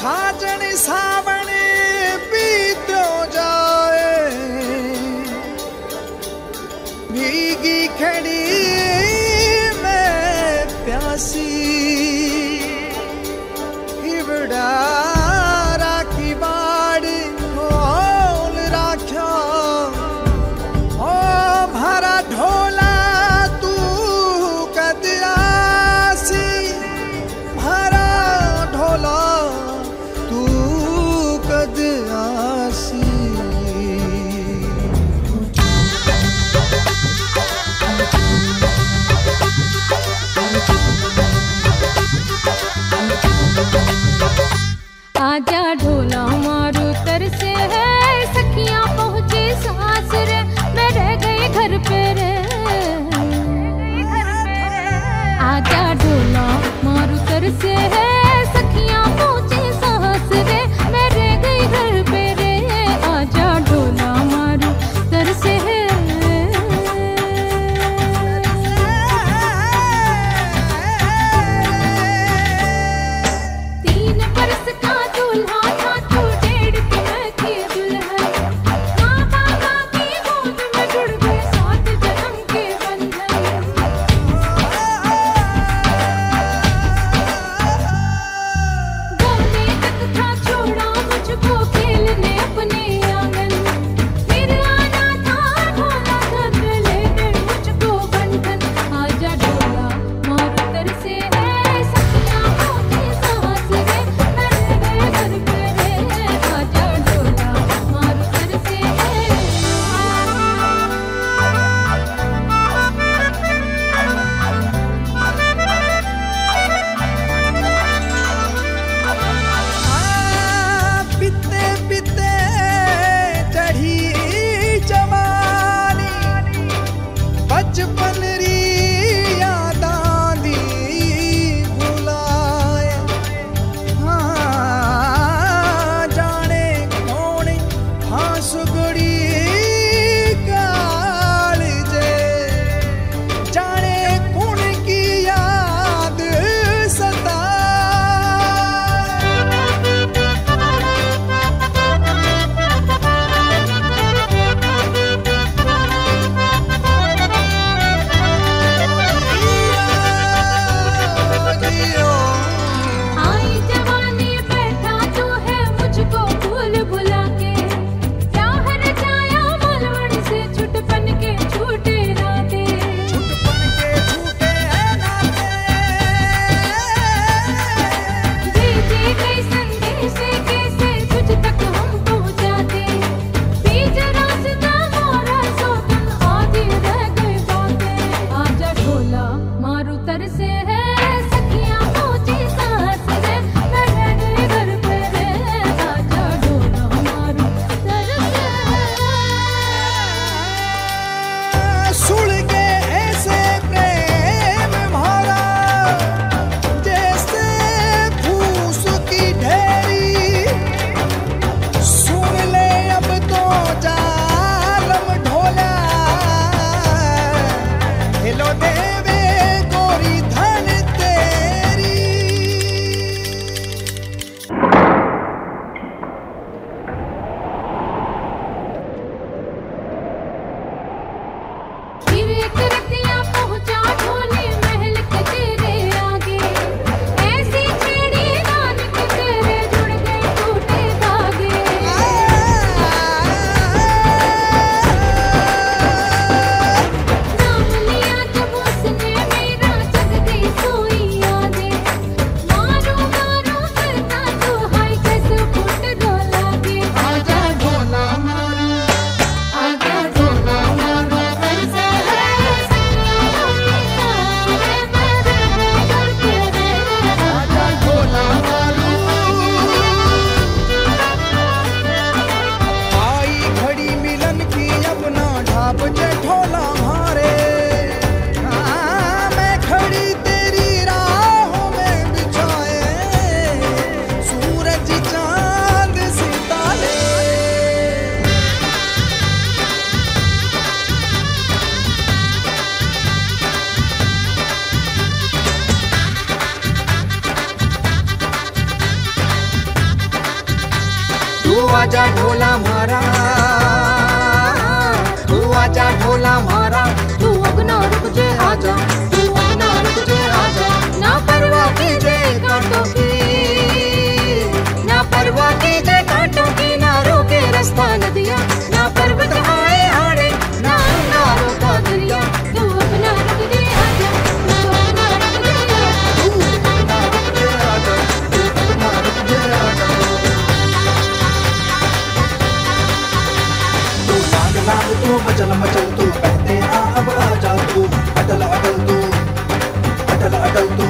साजन सावण बीतो जाए। भीगी खड़ी मैं प्यासी 耶 तरसे आजा ढोला मारा लाग तो मचल मचल तू कहते ना अब आ जा तू अटल अटल तू अटल अटल तू